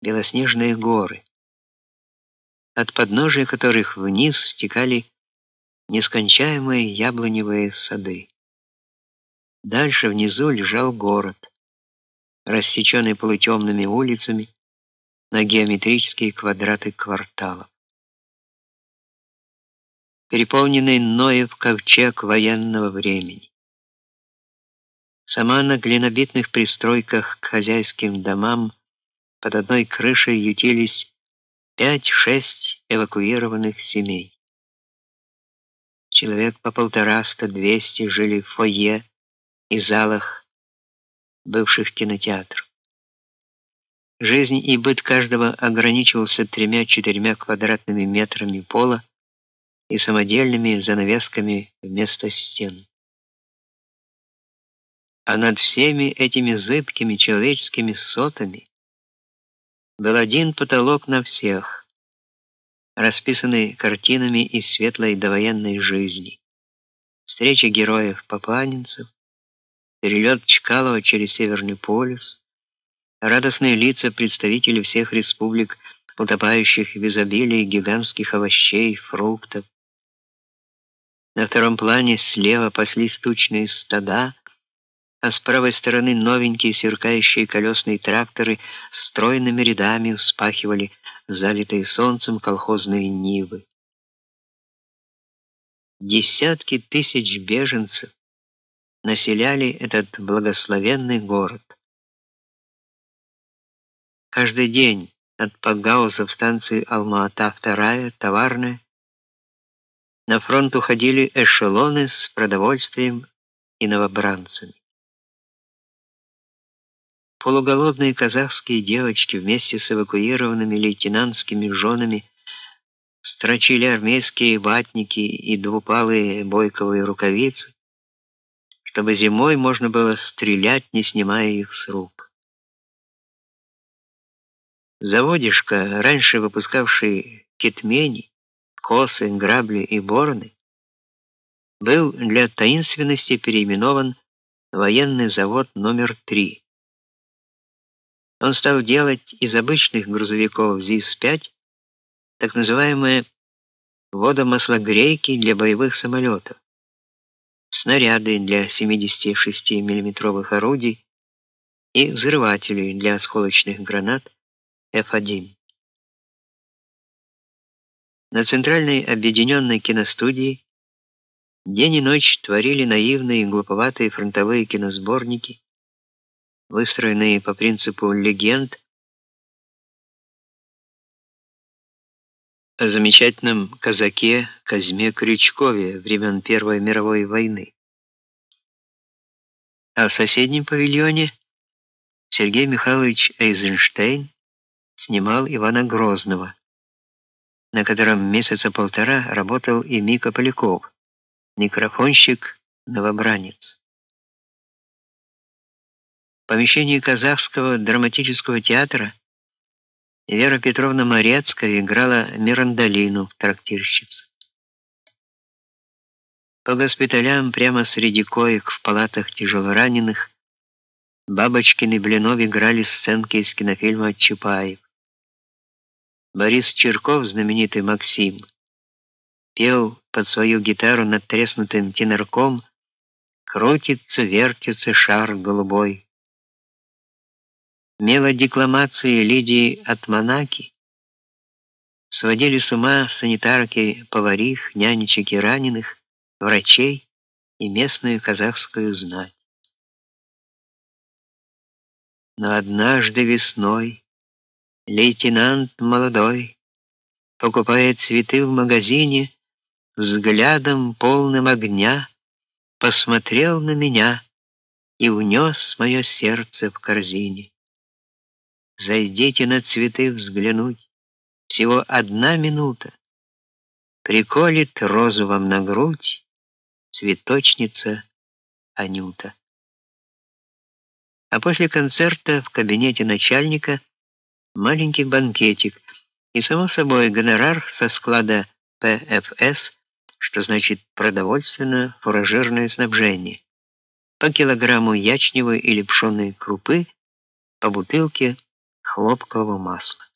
белоснежные горы, от подножия которых вниз стекали нескончаемые яблоневые сады. Дальше внизу лежал город, рассеченный полутемными улицами на геометрические квадраты кварталов. Переполненный Ноев ковчег военного времени. Сама на глинобитных пристройках к хозяйским домам под одной крышей ютились пять-шесть эвакуированных семей. Человек по полтораста-двести жили в фойе и залах бывших кинотеатров. Жизнь и быт каждого ограничивался тремя-четырьмя квадратными метрами пола и самодельными занавесками вместо стен. А над всеми этими зыбкими человеческими сотами был один потолок на всех, расписанный картинами из светлой довоенной жизни. Встреча героев-попанинцев, перелет Чкалова через Северный полюс, радостные лица представителей всех республик, утопающих в изобилии гигантских овощей, фруктов. На втором плане слева паслись тучные стада, а с правой стороны новенькие сверкающие колесные тракторы стройными рядами вспахивали залитые солнцем колхозные нивы. Десятки тысяч беженцев населяли этот благословенный город. Каждый день от Пагауза в станции Алма-Ата вторая, товарная, на фронт уходили эшелоны с продовольствием и новобранцами. Полуголодные казахские девочки вместе с эвакуированными лейтенантскими женами строчили армейские ватники и двупалые бойковые рукавицы, чтобы зимой можно было стрелять, не снимая их с рук. Заводишка, раньше выпускавший кетмени, косы, грабли и бороны, был для таинственности переименован военный завод номер 3. Он стал делать из обычных грузовиков ЗИС-5 так называемые водомаслогрейки для боевых самолетов, снаряды для 76 миллиметровых орудий и взрыватели для осколочных гранат F1. На центральной объединенной киностудии день и ночь творили наивные и глуповатые фронтовые киносборники выстроенные по принципу легенд о замечательном казаке Казьме Крючкове времен Первой мировой войны. А в соседнем павильоне Сергей Михайлович Эйзенштейн снимал Ивана Грозного, на котором месяца полтора работал и Мика Поляков, микрофонщик-новобранец помещении казахского драматического театра Вера Петровна Морецкая играла Мирандолину в трактирщице. По госпиталям прямо среди коек в палатах тяжелораненых Бабочкин и Блинов играли сценки из кинофильма Чапаев. Борис Черков, знаменитый Максим, пел под свою гитару над треснутым тенорком «Крутится, вертится шар голубой» мелодекламации Лидии Атманаки сводили с ума санитарки, поварих, нянечек и раненых, врачей и местную казахскую знать. Но однажды весной лейтенант молодой, покупая цветы в магазине, взглядом полным огня посмотрел на меня и унес мое сердце в корзине. Зайдите на цветы взглянуть. Всего одна минута. Приколит розу вам на грудь цветочница Анюта. А после концерта в кабинете начальника маленький банкетик и само собой гонорар со склада ПФС, что значит продовольственно-фуражерное снабжение. По килограмму ячневой или пшённой крупы, по бутылке хлопкового масла.